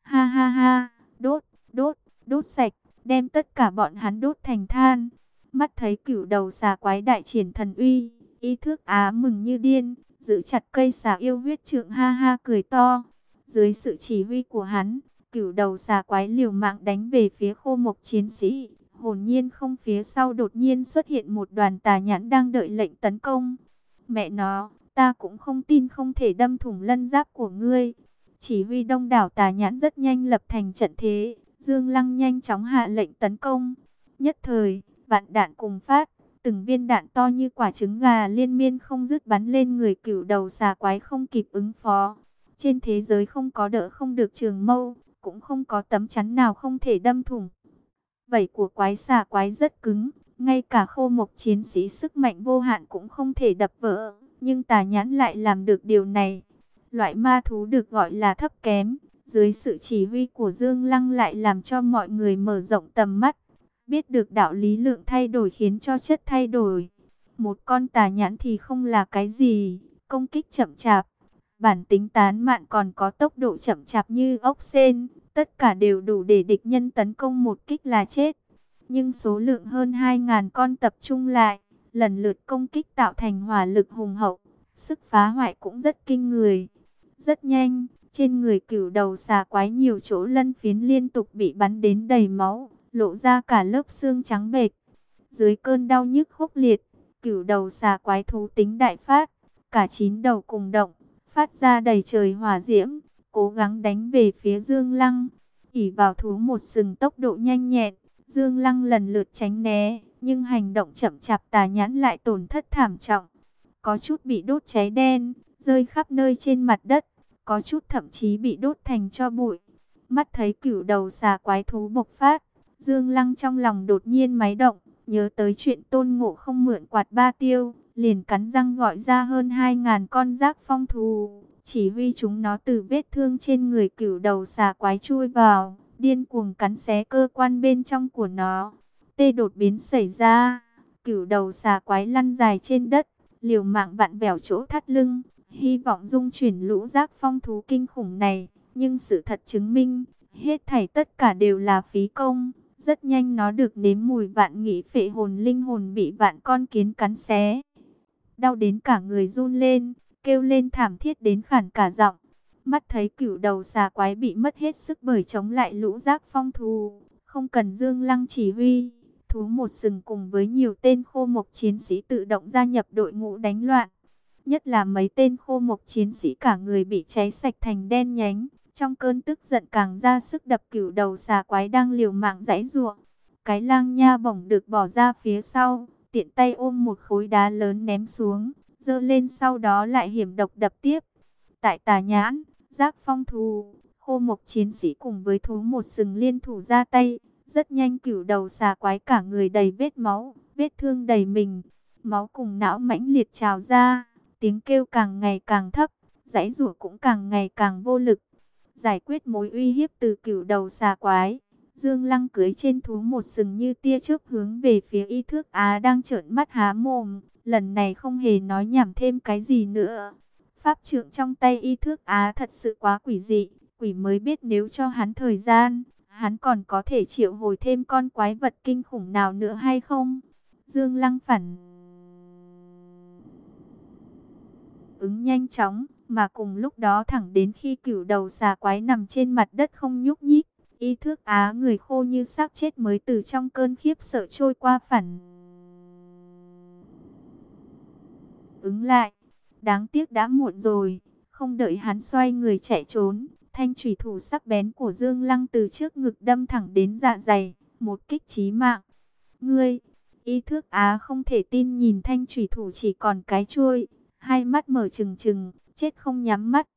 Ha ha ha, đốt, đốt, đốt sạch, đem tất cả bọn hắn đốt thành than. Mắt thấy cửu đầu xà quái đại triển thần uy, y thước á mừng như điên, giữ chặt cây xà yêu huyết trượng ha ha cười to. Dưới sự chỉ huy của hắn, Cửu đầu xà quái liều mạng đánh về phía khô mộc chiến sĩ. Hồn nhiên không phía sau đột nhiên xuất hiện một đoàn tà nhãn đang đợi lệnh tấn công. Mẹ nó, ta cũng không tin không thể đâm thủng lân giáp của ngươi. Chỉ huy đông đảo tà nhãn rất nhanh lập thành trận thế. Dương Lăng nhanh chóng hạ lệnh tấn công. Nhất thời, vạn đạn cùng phát. Từng viên đạn to như quả trứng gà liên miên không dứt bắn lên người cửu đầu xà quái không kịp ứng phó. Trên thế giới không có đỡ không được trường mâu, cũng không có tấm chắn nào không thể đâm thủng. Vảy của quái xà quái rất cứng, ngay cả khô mộc chiến sĩ sức mạnh vô hạn cũng không thể đập vỡ. nhưng tà nhãn lại làm được điều này. Loại ma thú được gọi là thấp kém, dưới sự chỉ huy của Dương Lăng lại làm cho mọi người mở rộng tầm mắt. Biết được đạo lý lượng thay đổi khiến cho chất thay đổi. Một con tà nhãn thì không là cái gì, công kích chậm chạp. Bản tính tán mạn còn có tốc độ chậm chạp như ốc sen, tất cả đều đủ để địch nhân tấn công một kích là chết. Nhưng số lượng hơn 2.000 con tập trung lại, lần lượt công kích tạo thành hỏa lực hùng hậu, sức phá hoại cũng rất kinh người. Rất nhanh, trên người cửu đầu xà quái nhiều chỗ lân phiến liên tục bị bắn đến đầy máu, lộ ra cả lớp xương trắng bệch. Dưới cơn đau nhức khốc liệt, cửu đầu xà quái thú tính đại phát, cả chín đầu cùng động, phát ra đầy trời hỏa diễm, cố gắng đánh về phía Dương Lăng. ỉ vào thú một sừng tốc độ nhanh nhẹn, Dương Lăng lần lượt tránh né, nhưng hành động chậm chạp tà nhãn lại tổn thất thảm trọng. Có chút bị đốt cháy đen, rơi khắp nơi trên mặt đất, có chút thậm chí bị đốt thành cho bụi. Mắt thấy cửu đầu xà quái thú bộc phát, Dương Lăng trong lòng đột nhiên máy động, nhớ tới chuyện tôn ngộ không mượn quạt ba tiêu, liền cắn răng gọi ra hơn 2.000 con rác phong thú, chỉ huy chúng nó từ vết thương trên người cửu đầu xà quái chui vào, điên cuồng cắn xé cơ quan bên trong của nó. Tê đột biến xảy ra, cửu đầu xà quái lăn dài trên đất, liều mạng vặn vẹo chỗ thắt lưng, hy vọng dung chuyển lũ rác phong thú kinh khủng này, nhưng sự thật chứng minh, hết thảy tất cả đều là phí công. Rất nhanh nó được nếm mùi vạn nghĩ phệ hồn linh hồn bị vạn con kiến cắn xé. Đau đến cả người run lên, kêu lên thảm thiết đến khản cả giọng. Mắt thấy cửu đầu xà quái bị mất hết sức bởi chống lại lũ rác phong thù, Không cần dương lăng chỉ huy, thú một sừng cùng với nhiều tên khô mộc chiến sĩ tự động gia nhập đội ngũ đánh loạn. Nhất là mấy tên khô mộc chiến sĩ cả người bị cháy sạch thành đen nhánh. Trong cơn tức giận càng ra sức đập cửu đầu xà quái đang liều mạng giãy giụa. Cái lang nha bổng được bỏ ra phía sau, tiện tay ôm một khối đá lớn ném xuống, dơ lên sau đó lại hiểm độc đập tiếp. Tại tà nhãn, giác phong thù, khô mộc chiến sĩ cùng với thú một sừng liên thủ ra tay, rất nhanh cửu đầu xà quái cả người đầy vết máu, vết thương đầy mình, máu cùng não mãnh liệt trào ra, tiếng kêu càng ngày càng thấp, dãy rủa cũng càng ngày càng vô lực. Giải quyết mối uy hiếp từ cửu đầu xà quái, Dương Lăng cưới trên thú một sừng như tia chớp hướng về phía y thước Á đang trợn mắt há mồm, lần này không hề nói nhảm thêm cái gì nữa. Pháp trượng trong tay y thước Á thật sự quá quỷ dị, quỷ mới biết nếu cho hắn thời gian, hắn còn có thể triệu hồi thêm con quái vật kinh khủng nào nữa hay không? Dương Lăng phản ứng nhanh chóng, mà cùng lúc đó thẳng đến khi cửu đầu xà quái nằm trên mặt đất không nhúc nhích, y thước á người khô như xác chết mới từ trong cơn khiếp sợ trôi qua phản. Ứng lại, đáng tiếc đã muộn rồi, không đợi hắn xoay người chạy trốn, thanh thủy thủ sắc bén của Dương Lăng từ trước ngực đâm thẳng đến dạ dày, một kích chí mạng. Ngươi, y thước á không thể tin nhìn thanh thủy thủ chỉ còn cái chuôi, hai mắt mở trừng trừng, chết không nhắm mắt.